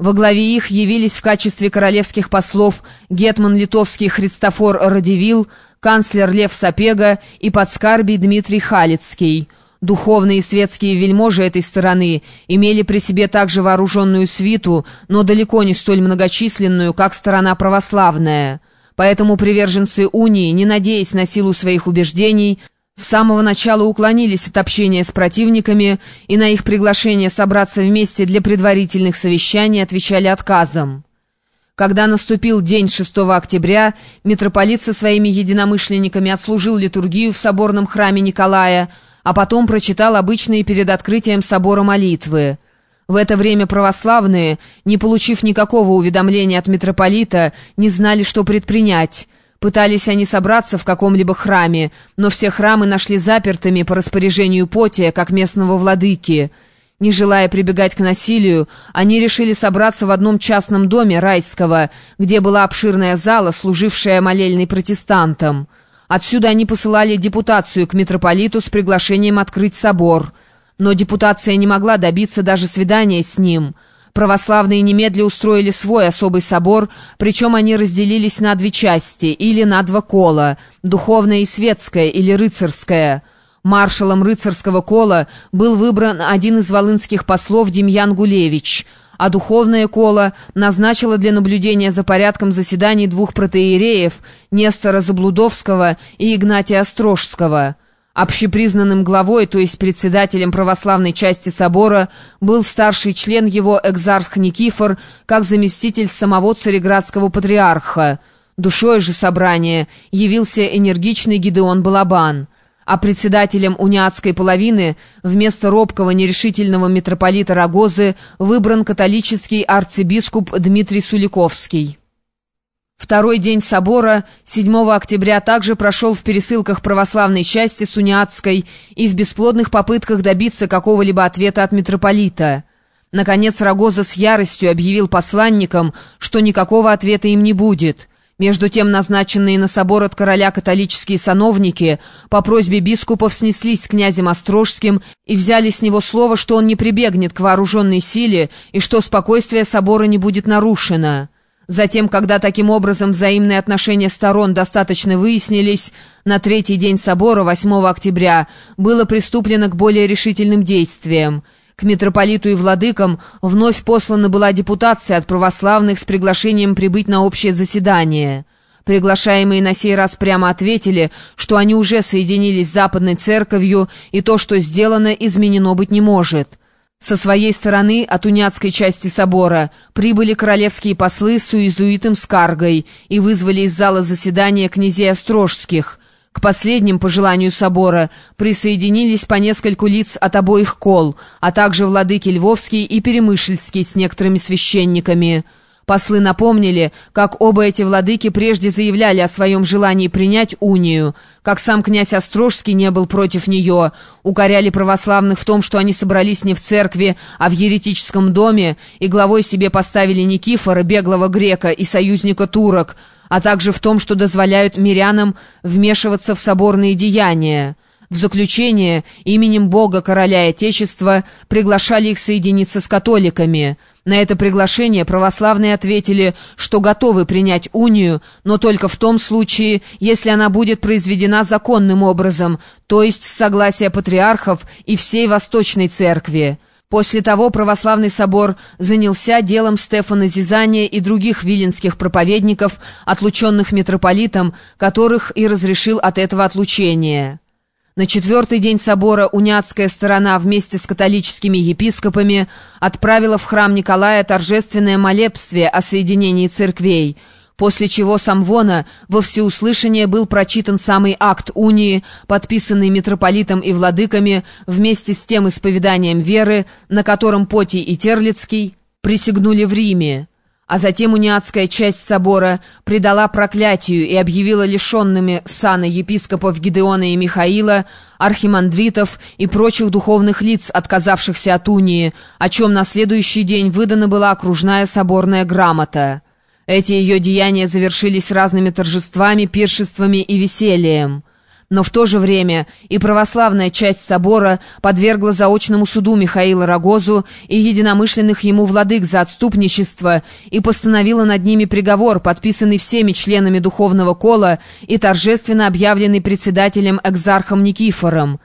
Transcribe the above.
Во главе их явились в качестве королевских послов гетман литовский Христофор Радивил, канцлер Лев Сапега и подскарбий Дмитрий Халицкий. Духовные и светские вельможи этой стороны имели при себе также вооруженную свиту, но далеко не столь многочисленную, как сторона православная. Поэтому приверженцы унии, не надеясь на силу своих убеждений, с самого начала уклонились от общения с противниками и на их приглашение собраться вместе для предварительных совещаний отвечали отказом. Когда наступил день 6 октября, митрополит со своими единомышленниками отслужил литургию в соборном храме Николая, а потом прочитал обычные перед открытием собора молитвы. В это время православные, не получив никакого уведомления от митрополита, не знали, что предпринять – Пытались они собраться в каком-либо храме, но все храмы нашли запертыми по распоряжению Потия, как местного владыки. Не желая прибегать к насилию, они решили собраться в одном частном доме Райского, где была обширная зала, служившая молельной протестантам. Отсюда они посылали депутацию к митрополиту с приглашением открыть собор. Но депутация не могла добиться даже свидания с ним – Православные немедля устроили свой особый собор, причем они разделились на две части или на два кола – духовное и светское или рыцарское. Маршалом рыцарского кола был выбран один из волынских послов Демьян Гулевич, а духовное коло назначило для наблюдения за порядком заседаний двух протеереев Нестора Заблудовского и Игнатия Острожского – Общепризнанным главой, то есть председателем православной части собора, был старший член его экзарх Никифор, как заместитель самого цареградского патриарха. Душой же собрания явился энергичный Гидеон Балабан, а председателем униатской половины вместо робкого нерешительного митрополита Рогозы выбран католический арцибискуп Дмитрий Суликовский. Второй день собора 7 октября также прошел в пересылках православной части Суниатской и в бесплодных попытках добиться какого-либо ответа от митрополита. Наконец Рогоза с яростью объявил посланникам, что никакого ответа им не будет. Между тем назначенные на собор от короля католические сановники по просьбе бискупов снеслись с князем Острожским и взяли с него слово, что он не прибегнет к вооруженной силе и что спокойствие собора не будет нарушено. Затем, когда таким образом взаимные отношения сторон достаточно выяснились, на третий день собора, 8 октября, было приступлено к более решительным действиям. К митрополиту и владыкам вновь послана была депутация от православных с приглашением прибыть на общее заседание. Приглашаемые на сей раз прямо ответили, что они уже соединились с Западной Церковью, и то, что сделано, изменено быть не может. Со своей стороны от уняцкой части собора прибыли королевские послы с уизуитом Скаргой и вызвали из зала заседания князей Острожских. К последним, по желанию собора, присоединились по нескольку лиц от обоих кол, а также владыки Львовский и Перемышльский с некоторыми священниками – Послы напомнили, как оба эти владыки прежде заявляли о своем желании принять унию, как сам князь Острожский не был против нее, укоряли православных в том, что они собрались не в церкви, а в еретическом доме, и главой себе поставили Никифора, беглого грека и союзника турок, а также в том, что дозволяют мирянам вмешиваться в соборные деяния. В заключение именем Бога, Короля и Отечества приглашали их соединиться с католиками. На это приглашение православные ответили, что готовы принять унию, но только в том случае, если она будет произведена законным образом, то есть с согласия патриархов и всей Восточной Церкви. После того православный собор занялся делом Стефана Зизания и других виленских проповедников, отлученных митрополитом, которых и разрешил от этого отлучения. На четвертый день собора уняцкая сторона вместе с католическими епископами отправила в храм Николая торжественное молебствие о соединении церквей, после чего самвона во всеуслышание был прочитан самый акт унии, подписанный митрополитом и владыками вместе с тем исповеданием веры, на котором Потий и Терлицкий присягнули в Риме а затем униатская часть собора предала проклятию и объявила лишенными сана епископов Гидеона и Михаила, архимандритов и прочих духовных лиц, отказавшихся от унии, о чем на следующий день выдана была окружная соборная грамота. Эти ее деяния завершились разными торжествами, пиршествами и весельем. Но в то же время и православная часть собора подвергла заочному суду Михаила Рогозу и единомышленных ему владык за отступничество и постановила над ними приговор, подписанный всеми членами духовного кола и торжественно объявленный председателем экзархом Никифором.